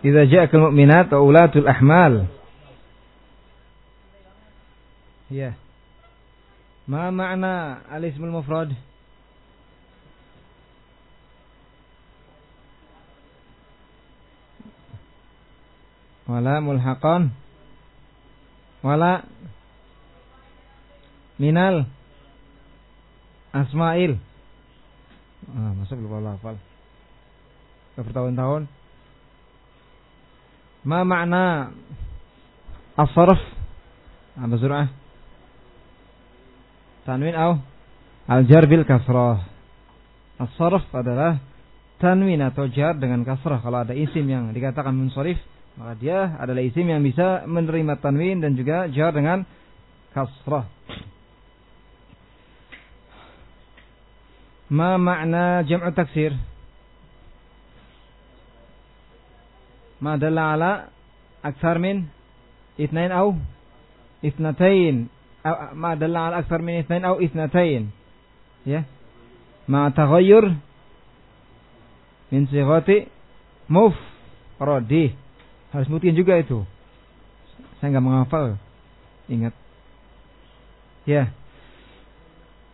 Idza ja'akal mu'minat wa ulatul ahmal. Ya. Ma makna al-ismul mufrad? Wala mulhaqan. Wala minal asma'il. Ah, masa belum hafal. Bertahun-tahun. As-sarf? Apa surah? Tanwin au al-jar bil kasrah. As-sarf adalah tanwin atau jar dengan kasrah. Kalau ada isim yang dikatakan munsharif, maka dia adalah isim yang bisa menerima tanwin dan juga jar dengan kasrah. Ma makna jam'u taksir? ما دل على أكثر من اثنين أو اثنتين أو ما دل على أكثر من اثنين أو اثنتين ya مع تغير min sighati mufradi harus mungkin juga itu saya nggak menghafal ingat ya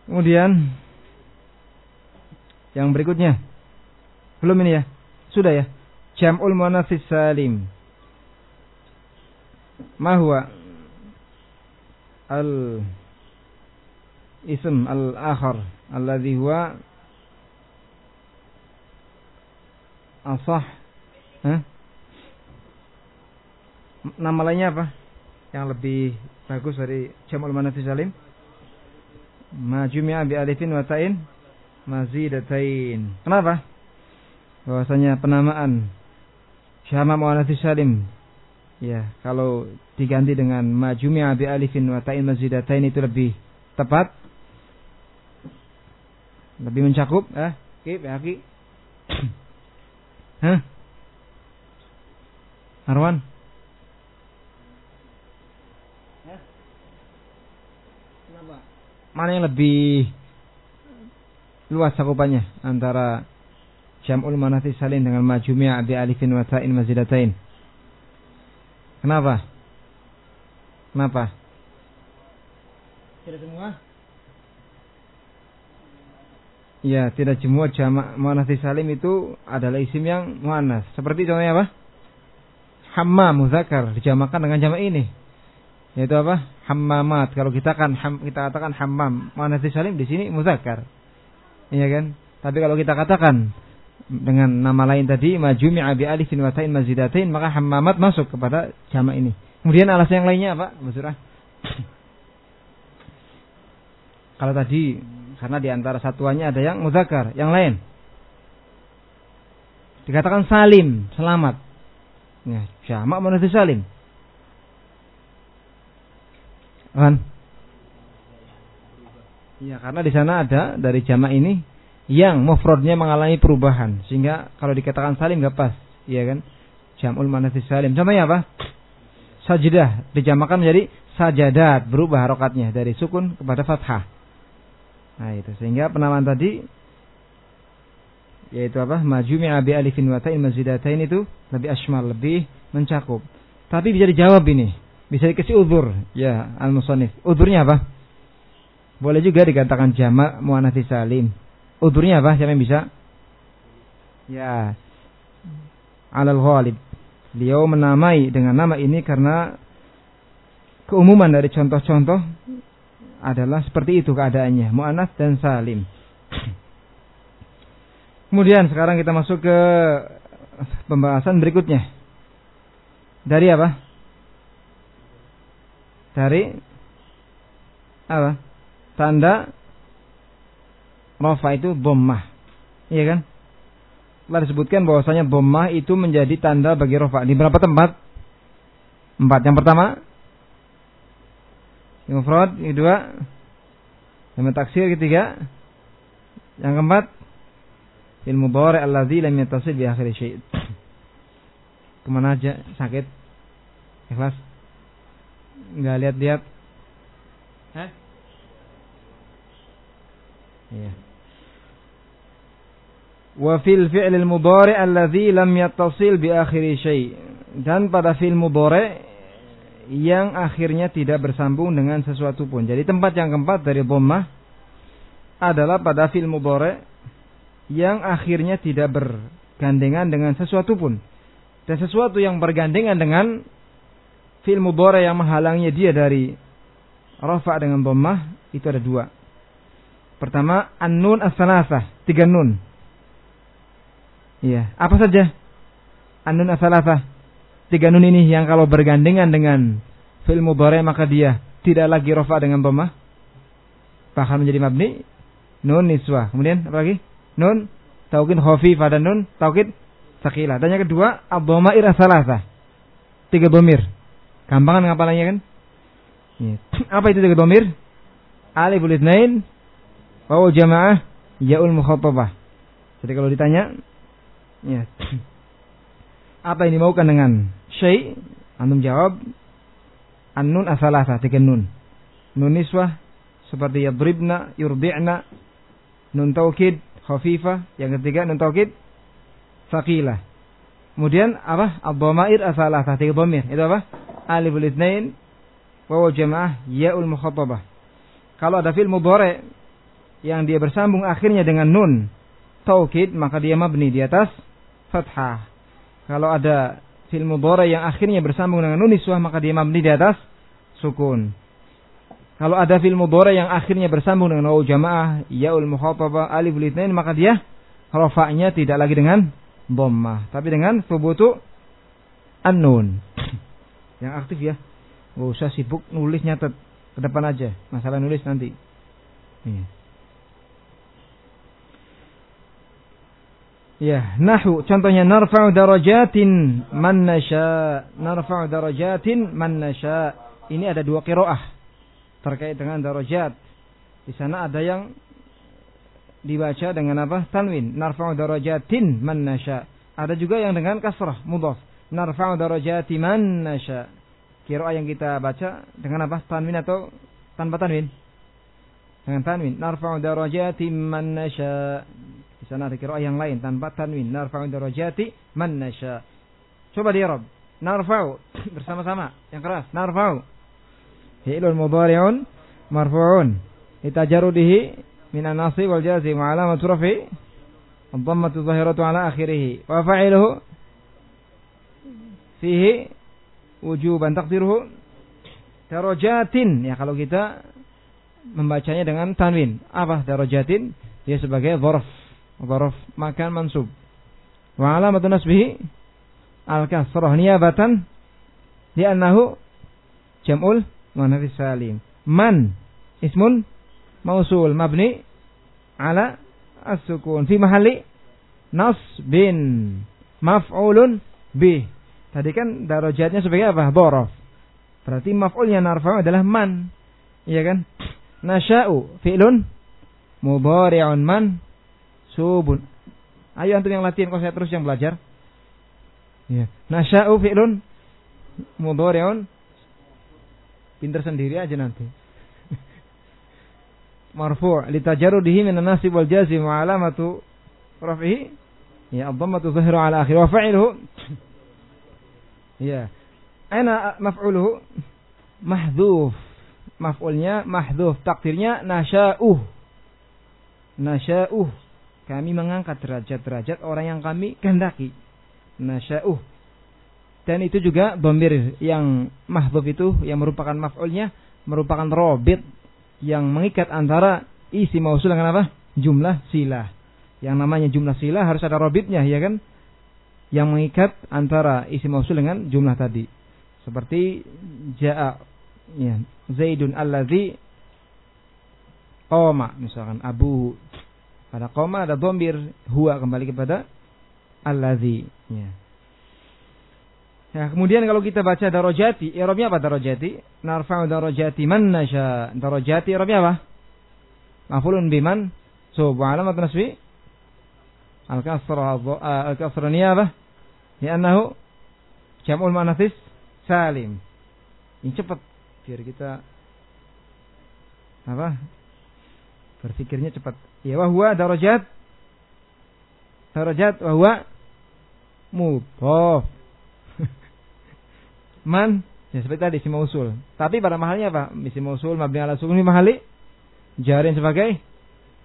kemudian yang berikutnya belum ini ya sudah ya Jam'ul muannats salim. Ma huwa al ism al-akhar alladhi huwa asah Hah? Nama lainnya apa? Yang lebih bagus dari jam'ul muannats salim? Ma jumi'a bi alifin wa ta'in mazidatain. Kenapa? Bahwasanya penamaan Syama mu'anati salim. Ya, kalau diganti dengan majumi abi alifin wa ta'in mazidatain itu lebih tepat. Lebih mencakup, eh? Oke, ya, Ki. Hah? Arwan? Mana yang lebih luas cakupannya antara jam'ul manati salin dengan majumi' bi alifin wa ta'in mazidatain. Kenapa? Kenapa? Tidak semua? Ya, tidak semua jamak muannats salim itu adalah isim yang muannas. Seperti contohnya apa? Hammam muzakkar dijamakan dengan jamak ini. Yaitu apa? Hammamat. Kalau kita kan kita katakan hammam muannats salim di sini muzakkar. Iya kan? Tapi kalau kita katakan dengan nama lain tadi majumi abi alifin wa ta'in mazidatain maka hammamat masuk kepada jamak ini. Kemudian alasan yang lainnya apa, Mas Kalau tadi karena di antara satuannya ada yang muzakkar, yang lain dikatakan salim, selamat. Ya, jamak mana salim? Kan? Ya, karena di sana ada dari jamak ini yang mufradnya mengalami perubahan sehingga kalau dikatakan salim nggak pas, iya kan? Jamul manasis salim. Contohnya apa? Sajidah dijamakan menjadi sajadat, berubah harokatnya dari sukun kepada fathah. Nah, itu sehingga penamaan tadi yaitu apa? Majumi abi alifin wa ta'in mazidatain itu lebih asmal, lebih mencakup. Tapi bisa dijawab ini, bisa dikasih udur ya al-musannif. Udurnya apa? Boleh juga dikatakan jamak muannats salim Udurnya apa? Siapa yang bisa? Ya. Alal ghalib. Beliau menamai dengan nama ini karena keumuman dari contoh-contoh adalah seperti itu keadaannya. Mu'anas dan salim. Kemudian sekarang kita masuk ke pembahasan berikutnya. Dari apa? Dari apa? Tanda Rafa itu dhammah. Iya kan? Telah disebutkan bahwasanya dhammah itu menjadi tanda bagi rafa. Di berapa tempat? Empat. Yang pertama yang mufrad, yang kedua yang taksir, ketiga yang keempat fil mudhari alladzi lam yattasil bi akhir syai'. Ke mana aja sakit? Ikhlas? Enggak lihat-lihat? Hah? Iya. Wa fil fi'lil mudhari alladhi lam yattasil bi akhiri syai. Dan pada fi'il mudhari yang akhirnya tidak bersambung dengan sesuatu pun. Jadi tempat yang keempat dari dhammah adalah pada fi'il mudhari yang akhirnya tidak bergandengan dengan sesuatu pun. Dan sesuatu yang bergandengan dengan fi'il mudhari yang menghalangnya dia dari rafa dengan dhammah itu ada dua. Pertama, an-nun as-salasah, tiga nun. Iya, apa saja? An-nun as-salasah. Tiga nun ini yang kalau bergandengan dengan fi'il mudhari maka dia tidak lagi rafa dengan dhammah. Bahkan menjadi mabni. Nun niswa. Kemudian apa lagi? Nun taukid khafifah dan nun taukid sakila. Dan yang kedua, ad-dhamair as-salasah. Tiga dhamir. Gampang kan ngapalannya kan? Ya. Apa itu tiga dhamir? Aliful itsnain, wawu jamaah, yaul mukhatabah. Jadi kalau ditanya, ya. Apa yang dimaukan dengan syai? Antum jawab an-nun asalasa, tiga nun. Nun niswah seperti yadribna, yurdi'na, nun taukid, khafifah, yang ketiga nun taukid, saqilah. Kemudian apa? Ad-dhamair asalasa, tiga dhamir. Itu apa? Aliful itsnain, wawu jamaah, yaul mukhatabah. Kalau ada fi'il mudhari yang dia bersambung akhirnya dengan nun taukid maka dia mabni di atas fathah. Kalau ada fi'il mudhari yang akhirnya bersambung dengan nun niswah maka dia mabni di atas sukun. Kalau ada fi'il mudhari yang akhirnya bersambung dengan wawu jamaah, yaul mukhatabah, alif litnain maka dia rafa'nya tidak lagi dengan dhammah, tapi dengan thubutu an-nun. Yang aktif ya. Gak usah sibuk nulis nyatet ke depan aja. Masalah nulis nanti. Iya. Ya, nahu contohnya narfa'u darajatin man nasya. Narfa'u darajatin man nasya. Ini ada dua qiraah terkait dengan darajat. Di sana ada yang dibaca dengan apa? Tanwin. Narfa'u darajatin man nasya. Ada juga yang dengan kasrah mudhaf. Narfa'u darajati man nasya. Qiraah yang kita baca dengan apa? Tanwin atau tanpa tanwin? Dengan tanwin. Narfa'u darajati man nasya. Di sana ada kira yang lain tanpa tanwin. Narfa'u darajati man nasya. Coba di Arab. Narfa'u bersama-sama yang keras. Narfa'u. Fi'lun mudhari'un marfu'un. Itajarudihi minan nasi wal jazi wa alamatu rafi dhammatu zahiratu ala akhirih. Wa fa'iluhu fihi wujuban takdiruhu darajatin. Ya kalau kita membacanya dengan tanwin. Apa darajatin? Dia sebagai dhorf Dhorof makan mansub. Wa alamatun nasbihi al-kasrah niyabatan li'annahu jam'ul muannats salim. Man ismun mausul mabni ala as-sukun fi mahalli nasbin maf'ulun bih. Tadi kan darajatnya sebagai apa? Dhorof. Berarti maf'ulnya narfa adalah man. Iya kan? Nasya'u fi'lun mudhari'un man subun. Ayo antum yang latihan kalau saya terus yang belajar. Ya. Nasya'u fi'lun mudhari'un. Pinter sendiri aja nanti. Marfu' litajarrudihi min an-nasib wal jazim wa alamatu raf'ihi ya ad-dhammatu zahiru ala akhir wa fa'iluhu. Ya ana maf'uluhu? Mahdhuf. Maf'ulnya mahdhuf. Takdirnya nasya'uh. Nasya'uh kami mengangkat derajat-derajat orang yang kami kehendaki. Nasya'uh. Dan itu juga domir yang mahbub itu yang merupakan maf'ulnya merupakan robit yang mengikat antara isi mausul dengan apa? Jumlah silah. Yang namanya jumlah silah harus ada robitnya, ya kan? Yang mengikat antara isi mausul dengan jumlah tadi. Seperti ja'a ya, Zaidun alladzi qama misalkan Abu pada koma ada dombir huwa kembali kepada alladzi. Ya. Ya, kemudian kalau kita baca darajati, i'rabnya apa darajati? Narfa'u darajati man nasya. Darajati i'rabnya apa? Maf'ulun biman sub wa alamat nasbi al-kasra al-kasra niyabah li'annahu jam'ul muannats salim. Ini cepat biar kita apa? Berpikirnya cepat. Ya wahwa darajat kharajat wa huwa mudhaf. Man ya seperti tadi isim mausul. Tapi pada mahalnya apa? Isim mausul mabni ala sukun mahali jarin sebagai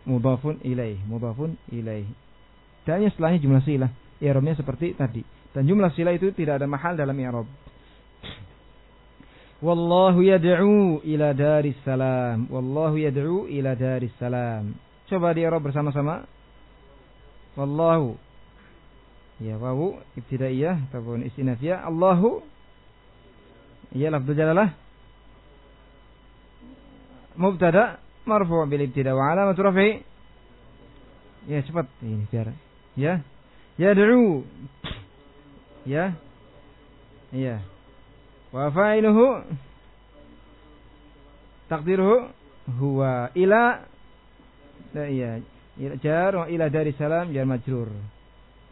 mudhafun ilaih, mudhafun ilaih. Dan yang setelahnya jumlah silah. I'rabnya seperti tadi. Dan jumlah silah itu tidak ada mahal dalam i'rab. Wallahu yad'u ila daris salam. Wallahu yad'u ila daris salam. Coba di i'rab bersama-sama. Wallahu. Ya, wawu ibtidaiyah ataupun istinafiyah. Allahu. Ya, lafzul jalalah. Mubtada marfu' bil ibtida wa alamat rafi. Ya, cepat ini biar. Ya. Yad'u. Ya. Iya. Wa fa'iluhu takdiruhu huwa ila nah, iya jar wa ila dari salam jar majrur.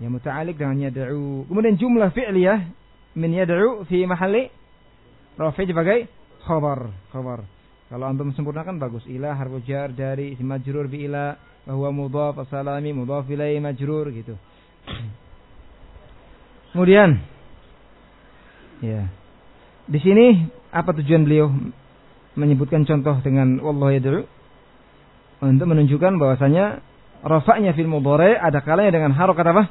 Yang muta'alliq dengan yad'u. Kemudian jumlah fi'liyah min yad'u fi mahalli rafi sebagai khabar khabar. Kalau antum sempurnakan bagus. Ila harfu jar dari isim majrur bi ila wa huwa mudhaf salami mudhaf ilaihi majrur gitu. Kemudian ya di sini apa tujuan beliau menyebutkan contoh dengan wallahu yad'u untuk menunjukkan bahwasanya rafa'nya fil mudhari ada kalanya dengan harokat apa?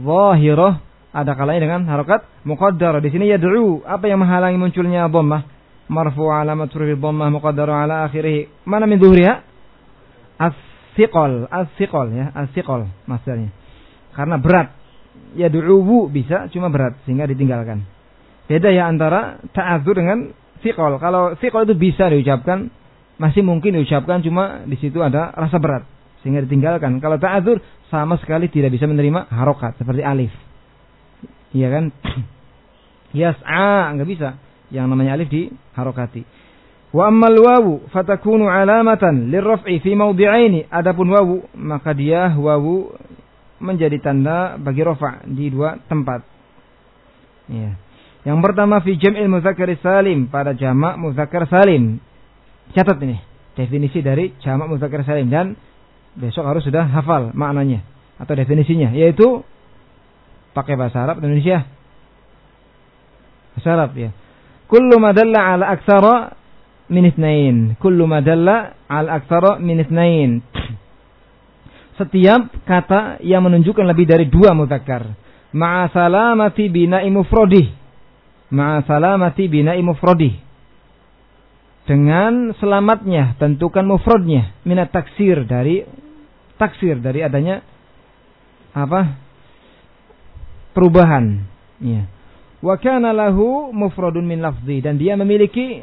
Zahirah, ada kalanya dengan harokat muqaddar. Di sini yad'u, apa yang menghalangi munculnya dhammah? Marfu alamat huruf dhammah muqaddar ala akhirih. Mana min dhuhriha? As-siqal, as-siqal ya, as-siqal maksudnya. Karena berat. Yad'u bisa cuma berat sehingga ditinggalkan. Beda ya antara ta'adzur dengan sikol. Kalau sikol itu bisa diucapkan, masih mungkin diucapkan cuma di situ ada rasa berat sehingga ditinggalkan. Kalau ta'adzur sama sekali tidak bisa menerima harokat seperti alif. Iya kan? Yas'a nggak bisa. Yang namanya alif di harokati. Wa ammal wawu fatakunu alamatan lirraf'i fi mawdi'aini. Adapun wawu maka dia wawu menjadi tanda bagi rofa di dua tempat. Ya. Yang pertama fi jam'il muzakkar salim pada jamak muzakkar salim. Catat ini definisi dari jamak muzakkar salim dan besok harus sudah hafal maknanya atau definisinya yaitu pakai bahasa Arab Indonesia. Bahasa Arab ya. Kullu madalla ala aksara min itsnain. Kullu madalla ala aksara min. Setiap kata yang menunjukkan lebih dari dua muzakkar. Ma'a salamati bina'i mufradih ma'a salamati bina'i mufradih. Dengan selamatnya bentukan mufradnya minat taksir dari taksir dari adanya apa perubahan. Ya. Wa kana lahu mufradun min lafzi. Dan dia memiliki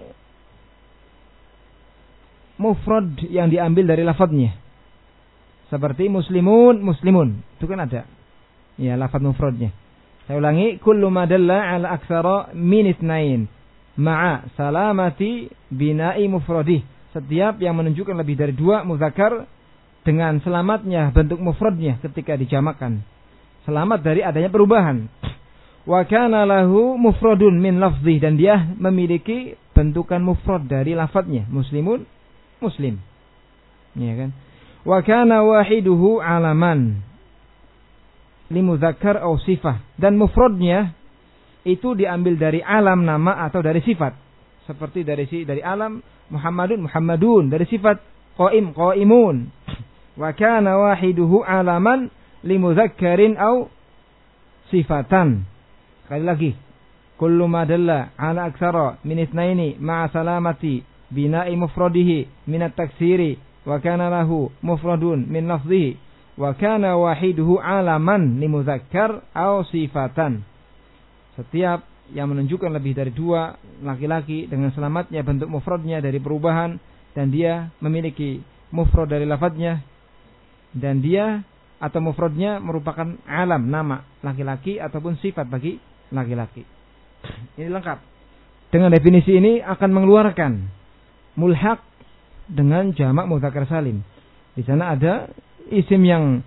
mufrad yang diambil dari lafadznya. Seperti muslimun muslimun. Itu kan ada. Ya lafadz mufradnya saya ulangi, kullu ma dalla ala aktsara min itsnain ma'a salamati bina'i mufradih. Setiap yang menunjukkan lebih dari dua muzakkar dengan selamatnya bentuk mufradnya ketika dijamakan. Selamat dari adanya perubahan. Wa kana lahu mufradun min lafzi dan dia memiliki bentukan mufrad dari lafadznya. Muslimun muslim. Ya kan? Wa kana wahiduhu alaman limuzakkar atau sifah dan mufradnya itu diambil dari alam nama atau dari sifat. Seperti dari si dari alam Muhammadun Muhammadun. Dari sifat qaim qaimun. Wa kana wahiduhu alaman limuzakkarin au sifatan. Sekali lagi. Kullu ma dalla ala aksara min itsnaini ma'a salamati bina'i mufradihi min at-taksiri wa kana lahu mufradun min lafzihi wa kana wahiduhu alaman limuzakkar aw sifatan. Setiap yang menunjukkan lebih dari dua laki-laki dengan selamatnya bentuk mufradnya dari perubahan dan dia memiliki mufrad dari lafadznya dan dia atau mufradnya merupakan alam nama laki-laki ataupun sifat bagi laki-laki. Ini lengkap. Dengan definisi ini akan mengeluarkan mulhak dengan jamak mudzakkar salim. Di sana ada isim yang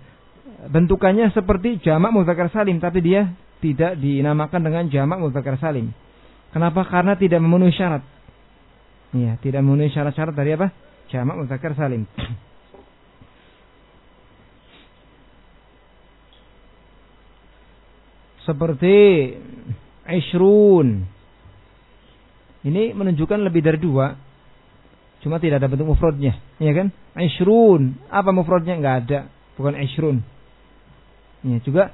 bentukannya seperti jamak muzakkar salim tapi dia tidak dinamakan dengan jamak muzakkar salim. Kenapa? Karena tidak memenuhi syarat. Iya, tidak memenuhi syarat-syarat dari apa? Jamak muzakkar salim. seperti ishrun. Ini menunjukkan lebih dari dua. Cuma tidak ada bentuk mufradnya, ya kan? Ishrun, apa mufradnya? Enggak ada, bukan ishrun. Ya, juga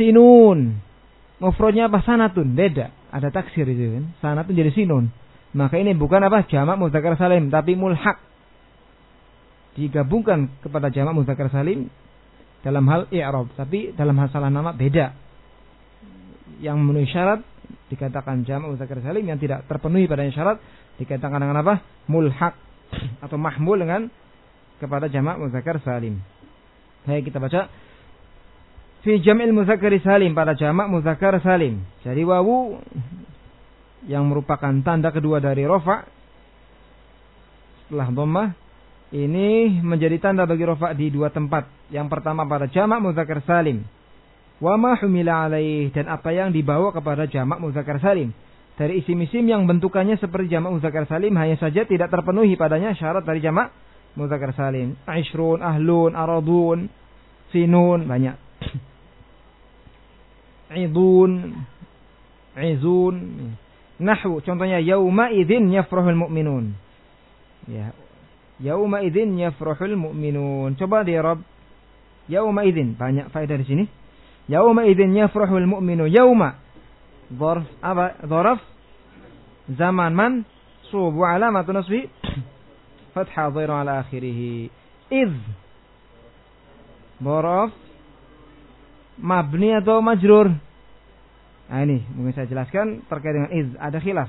sinun. Mufradnya apa? Sanatun, beda. Ada taksir itu kan. Sanatun jadi sinun. Maka ini bukan apa? Jamak muzakkar salim, tapi mulhaq. Digabungkan kepada jamak muzakkar salim dalam hal i'rab, tapi dalam hal salah nama beda. Yang memenuhi syarat dikatakan jamak muzakkar salim yang tidak terpenuhi padanya syarat dikatakan dengan apa? Mulhaq atau mahmul dengan kepada jamak muzakkar salim. Baik kita baca fi jam'il muzakkar salim pada jamak muzakkar salim. Jadi wawu yang merupakan tanda kedua dari rofa setelah dhammah ini menjadi tanda bagi rofa di dua tempat. Yang pertama pada jamak muzakkar salim. Wa ma humila alaih dan apa yang dibawa kepada jamak muzakkar salim. Dari isim-isim yang bentukannya seperti jamak muzakkar salim hanya saja tidak terpenuhi padanya syarat dari jamak muzakkar salim. Aishrun, ahlun, aradun, sinun, banyak. Idun, izun. Nahwu contohnya yauma idzin yafrahul mu'minun. Ya, Yauma idzin yafrahul mu'minun. Coba di Rabb. Yauma idzin. Banyak faedah di sini. Yauma idzin yafrahul mu'minun. Yauma. Dzarf apa? Dzaraf zaman man subu alamat nasbi fathah dhira ala akhirih. Idz. Dzaraf mabni atau majrur? Nah ini mungkin saya jelaskan terkait dengan iz ada khilaf.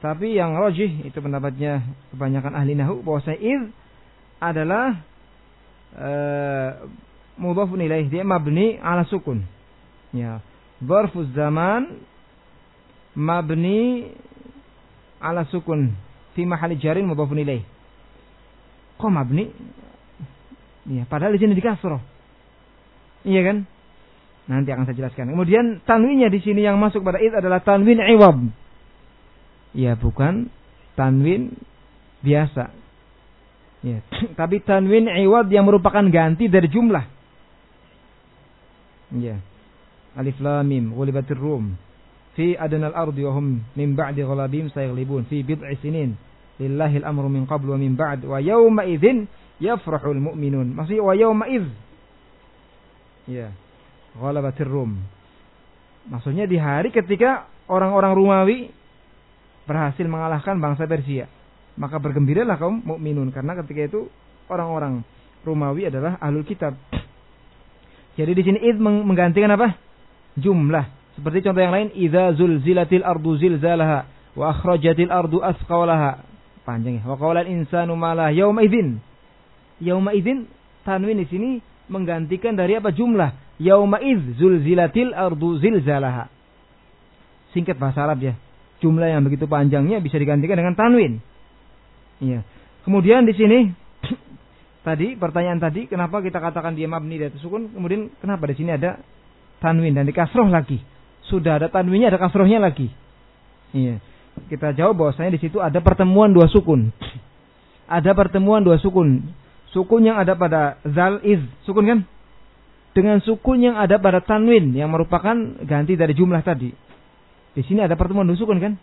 Tapi yang rojih itu pendapatnya kebanyakan ahli nahu bahwa iz adalah uh, mudhafun ilaih dia mabni ala sukun. Ya. Dzarfuz zaman mabni ala sukun fi mahali jarin mudhafun ilaih. Kok mabni? Ya, padahal di sini di kasroh. Iya kan? Nanti akan saya jelaskan. Kemudian tanwinnya di sini yang masuk pada id adalah tanwin iwab Ya bukan tanwin biasa. Ya, tapi tanwin iwad yang merupakan ganti dari jumlah. Ya. Alif lam mim ghulibatir rum fi adnal ardi wa hum min ba'di ghalabim sayaghlibun fi bid'i sinin lillahi al-amru min qabl wa min ba'd wa yawma idzin yafrahul mu'minun. Maksudnya wa yawma idz. Ya. Ghalabatir rum. Maksudnya di hari ketika orang-orang Romawi berhasil mengalahkan bangsa Persia. Maka bergembiralah kaum mukminun karena ketika itu orang-orang Romawi adalah ahlul kitab. Jadi di sini id menggantikan apa? Jumlah. Seperti contoh yang lain, idza zulzilatil ardu zilzalaha wa akhrajatil ardu asqalaha. Panjang ya. Wa qala insanu ma yauma idzin. Yauma idzin tanwin di sini menggantikan dari apa jumlah? Yauma idz zulzilatil ardu zilzalaha. Singkat bahasa Arab ya jumlah yang begitu panjangnya bisa digantikan dengan tanwin. Iya. Kemudian di sini tadi pertanyaan tadi kenapa kita katakan dia mabni dan sukun kemudian kenapa di sini ada tanwin dan di kasroh lagi sudah ada tanwinnya ada kasrohnya lagi iya kita jawab bahwasanya di situ ada pertemuan dua sukun ada pertemuan dua sukun sukun yang ada pada zal iz sukun kan dengan sukun yang ada pada tanwin yang merupakan ganti dari jumlah tadi di sini ada pertemuan nusukun kan?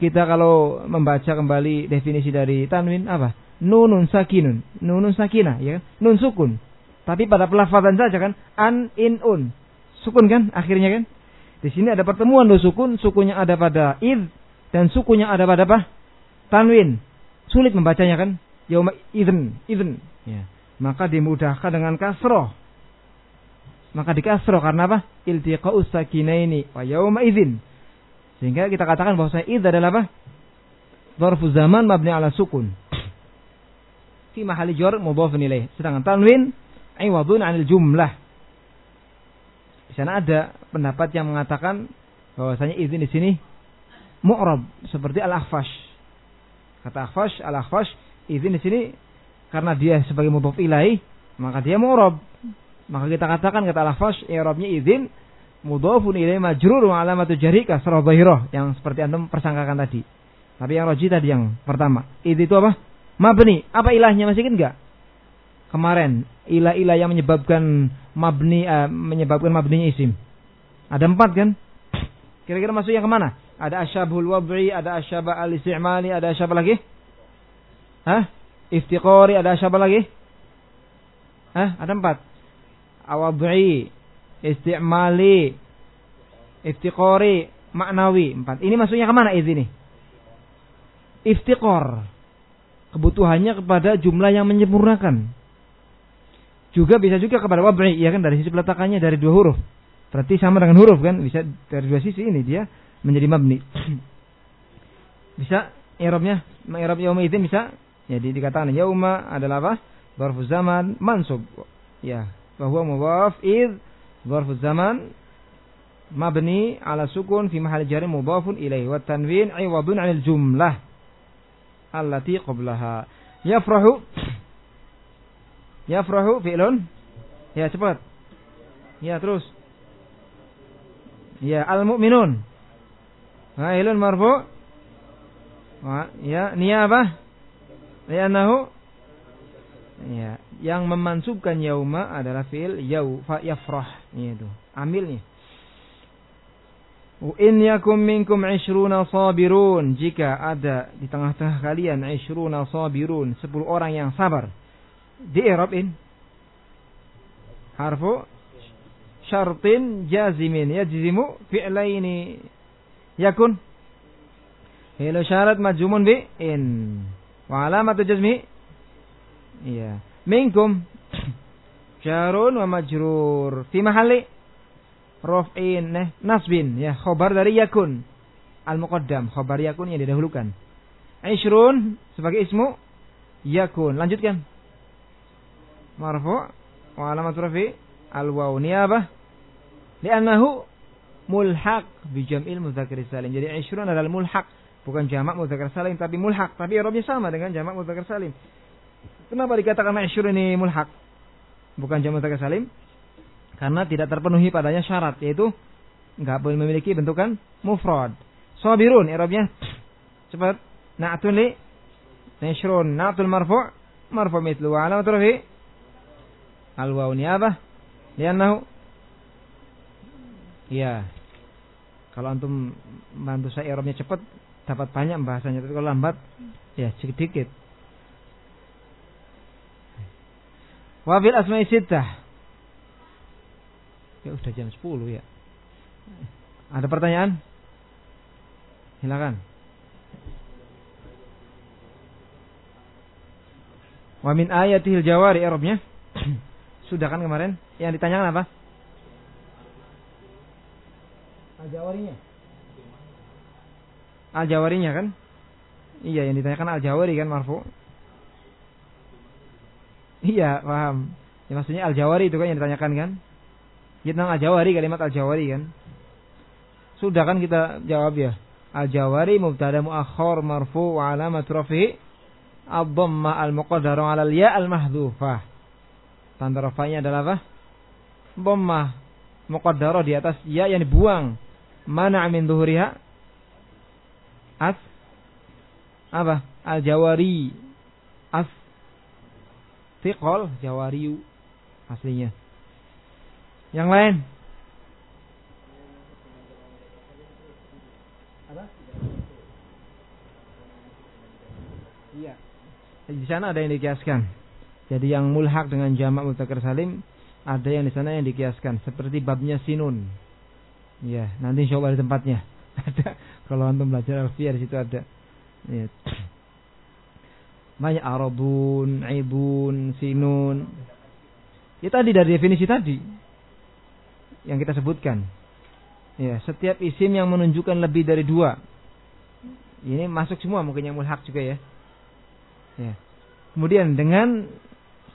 Kita kalau membaca kembali definisi dari tanwin apa? Nunun sakinun, nunun sakinah, ya kan? Nun sukun. Tapi pada pelafazan saja kan, an in un. Sukun kan akhirnya kan? Di sini ada pertemuan dua sukun, sukunya ada pada id dan sukunya ada pada apa? Tanwin. Sulit membacanya kan? Yauma idn, idn. Ya. Maka dimudahkan dengan kasroh. Maka dikasroh karena apa? Iltiqa'us sakinaini wa yauma idzin. Sehingga kita katakan bahwa id adalah apa? Zarfu zaman mabni ala sukun. Fi mahali jar mudhafun ilaih. Sedangkan tanwin iwadun 'anil jumlah. Di sana ada pendapat yang mengatakan bahwasanya izin di sini mu'rab seperti al-akhfash. Kata akhfash, al-akhfash izin di sini karena dia sebagai mudhaf ilaih, maka dia mu'rab. Maka kita katakan kata al-akhfash i'rabnya izin mudhafun ilai majrur wa alamatu jari dhahirah yang seperti antum persangkakan tadi. Tapi yang roji tadi yang pertama. Itu itu apa? Mabni. Apa ilahnya masih ingat enggak? Kemarin ilah-ilah yang menyebabkan mabni uh, menyebabkan mabninya isim. Ada empat kan? Kira-kira masuk yang ke mana? Ada asyabul wabri, ada asyabah al-isti'mali, ada asyabah lagi? Hah? Iftiqori, ada asyabah lagi? Hah? Ada empat. Awabri, isti'mali, iftiqori, maknawi. Empat. Ini masuknya ke mana ini? Iftiqor. Kebutuhannya kepada jumlah yang menyempurnakan. Juga bisa juga kepada wabri, ya kan dari sisi peletakannya dari dua huruf. Berarti sama dengan huruf kan? Bisa dari dua sisi ini dia menjadi mabni. bisa i'rabnya, i'rab yauma itu bisa jadi dikatakan yauma adalah apa? Dzarfu zaman mansub. Ya, bahwa mudhaf id dzarfu zaman mabni ala sukun fi mahal jari mudhafun ilaihi wa tanwin iwadun 'anil jumlah allati qablaha. Yafrahu Yafrahu fi'lun Ya cepat. Ya terus. Ya, al-mu'minun. Fa'ilun marfu. Ya, niya apa? Li'annahu ya, yang memansubkan yauma adalah fi'il yau fa yafrah. Itu. Amilnya. In yakum minkum ishruna sabirun. Jika ada di tengah-tengah kalian ishruna sabirun. Sepuluh orang yang sabar. Di in. Harfu. Syartin jazimin. Yajzimu fi'laini. Yakun. Fi'lu syarat majzumun bi in. Wa alamatu jazmi. Iya. Minkum. Jarun wa majrur. Fi mahalli. Raf'in. Eh, nasbin. Ya khobar dari yakun. Al muqaddam khobar yakun yang didahulukan. Ishrun sebagai ismu. Yakun. Lanjutkan marfu wa alamat rafi al waw niyabah Li'annahu mulhaq bi jam'il mudzakkar salim. Jadi isyrun adalah mulhaq, bukan jamak mudzakkar salim tapi mulhaq, tapi i'rabnya sama dengan jamak mudzakkar salim. Kenapa dikatakan isyrun ini mulhaq? Bukan jamak mudzakkar salim? Karena tidak terpenuhi padanya syarat yaitu enggak boleh memiliki bentukan mufrad. Sabirun i'rabnya cepat. Na'tun li isyrun na'tul marfu' marfu' mithlu wa alamat rafi al-waw niyabah li'annahu Iya. Kalau antum bantu saya Eropnya cepat dapat banyak bahasanya, tapi kalau lambat ya sedikit. Wabil asma'i sittah. Ya udah jam 10 ya. Ada pertanyaan? Silakan. Wa min ayatihil jawari Eropnya. Sudah kan kemarin? Yang ditanyakan apa? Al-Jawarinya. Al-Jawarinya kan? Iya, yang ditanyakan Al-Jawari kan marfu. Iya, paham. Ya maksudnya Al-Jawari itu kan yang ditanyakan kan? Ya tentang Al-Jawari, kalimat Al-Jawari kan? Sudah kan kita jawab ya. Al-Jawari mubtada muakhir marfu wa alamat rafihi ad-dhamma al-muqaddarah 'ala al-ya al-mahdhufah. Tanda rafanya adalah apa? Dhammah muqaddarah di atas ya yang dibuang. Mana min zuhuriha? As? Apa? Al jawari as tiqol jawariu aslinya. Yang lain? Apa? Iya. Di sana ada yang dikiaskan jadi yang mulhak dengan jamak mutakar salim ada yang di sana yang dikiaskan seperti babnya sinun Ya, nanti insya di tempatnya. Ada. Kalau antum belajar alfiah di situ ada. Ya. Banyak arabun, aibun, sinun. Ya tadi dari definisi tadi yang kita sebutkan. Ya, setiap isim yang menunjukkan lebih dari dua. Ini masuk semua mungkin yang mulhak juga ya. Ya. Kemudian dengan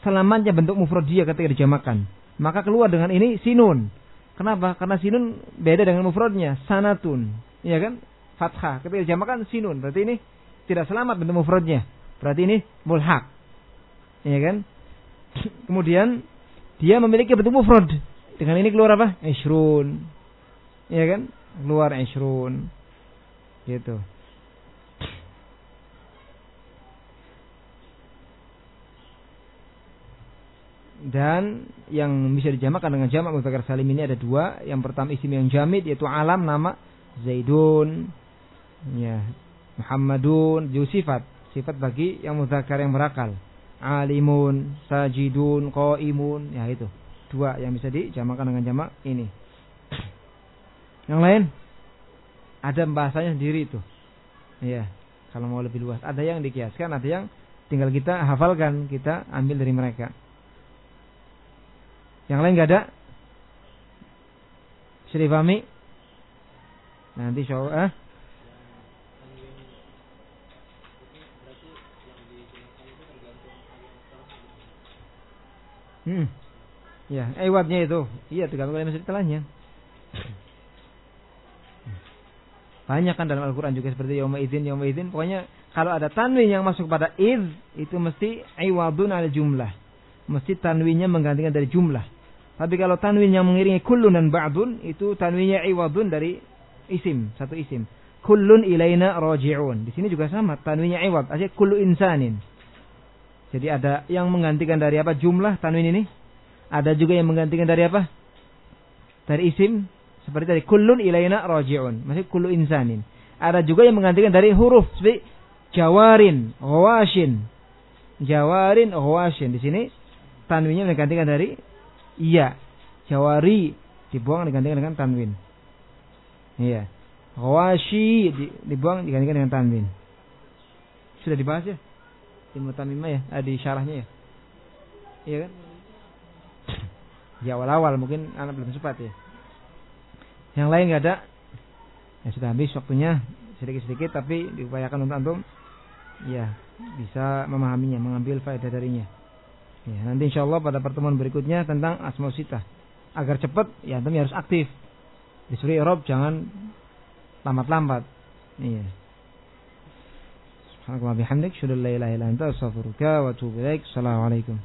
selamatnya bentuk mufradiyah ketika dijamakan, maka keluar dengan ini sinun. Kenapa? Karena sinun beda dengan mufradnya, sanatun. Iya kan? Fathah. Ketika dijamakan sinun, berarti ini tidak selamat bentuk mufradnya. Berarti ini mulhak. Iya kan? Kemudian dia memiliki bentuk mufrad. Dengan ini keluar apa? Ishrun. Iya kan? Keluar ishrun. Gitu. Dan yang bisa dijamakan dengan jamak mudzakkar salim ini ada dua. Yang pertama isim yang jamid yaitu alam nama Zaidun, ya Muhammadun, juga sifat sifat bagi yang mudzakkar yang berakal. Alimun, sajidun, qaimun, ya itu. Dua yang bisa dijamakan dengan jamak ini. Yang lain ada bahasanya sendiri itu. Iya, kalau mau lebih luas. Ada yang dikiaskan, ada yang tinggal kita hafalkan, kita ambil dari mereka. Yang lain nggak ada? Bisa dipahami? Nanti show eh? Hmm. Ya, ewatnya itu. Iya, tergantung dari masjid telahnya. Banyak kan dalam Al-Quran juga seperti Yawma Izin, Yawma Izin. Pokoknya kalau ada tanwin yang masuk pada iz, itu mesti iwadun al jumlah. Mesti tanwinnya menggantikan dari jumlah. Tapi kalau tanwin yang mengiringi kullun dan ba'dun itu tanwinnya iwadun dari isim, satu isim. Kullun ilaina raji'un. Di sini juga sama, tanwinnya iwad, artinya kullu insanin. Jadi ada yang menggantikan dari apa jumlah tanwin ini? Ada juga yang menggantikan dari apa? Dari isim seperti tadi kullun ilaina raji'un, masih kullu insanin. Ada juga yang menggantikan dari huruf seperti jawarin, ghawashin. Jawarin, ghawashin. Di sini tanwinnya menggantikan dari Iya. Jawari dibuang digantikan dengan tanwin. Iya. Rawashi dibuang digantikan dengan tanwin. Sudah dibahas ya? Di mutamimah ya? Eh, di syarahnya ya? Iya kan? Di awal-awal mungkin anak belum sempat ya. Yang lain nggak ada? Ya sudah habis waktunya sedikit-sedikit tapi diupayakan untuk antum ya bisa memahaminya, mengambil faedah darinya. Ya, nanti insya Allah pada pertemuan berikutnya tentang asma sita. Agar cepat, ya tentu harus aktif. Disuruh Eropa jangan lambat-lambat. Iya. Subhanallahi wa bihamdik, syukur la ilaha illa anta, astaghfiruka. Assalamualaikum.